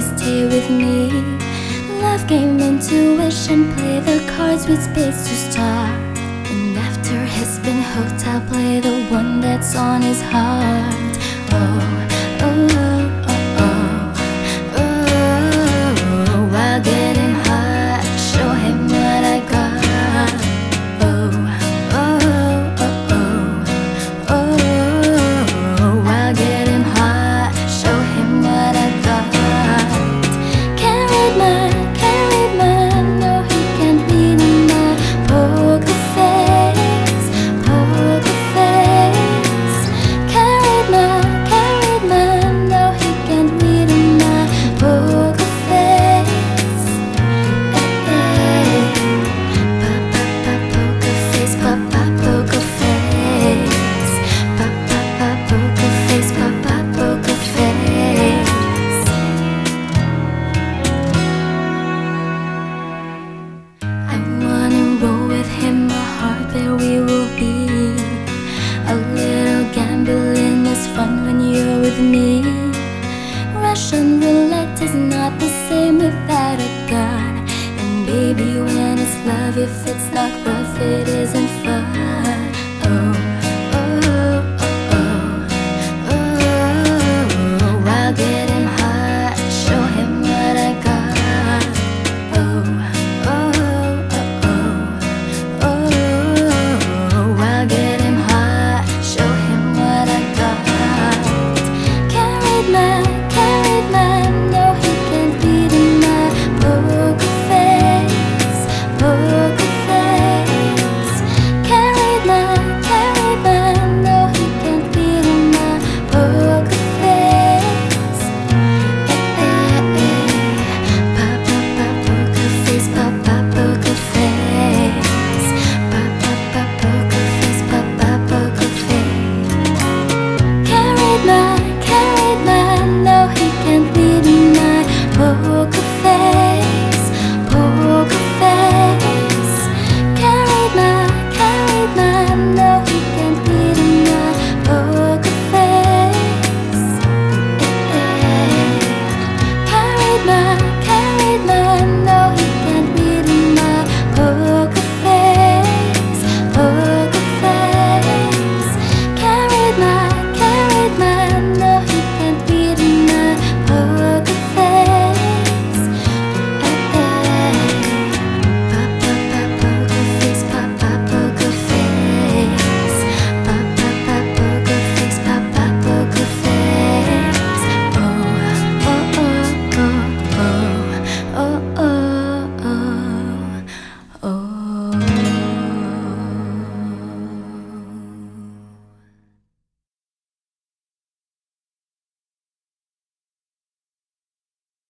stay with me. Love game, intuition, play the cards with space to start. And after he's been hooked, I'll play the one that's on his heart. Oh, oh, A little gambling is fun when you're with me. Russian roulette is not the same without a gun. And baby, when it's love, if it's not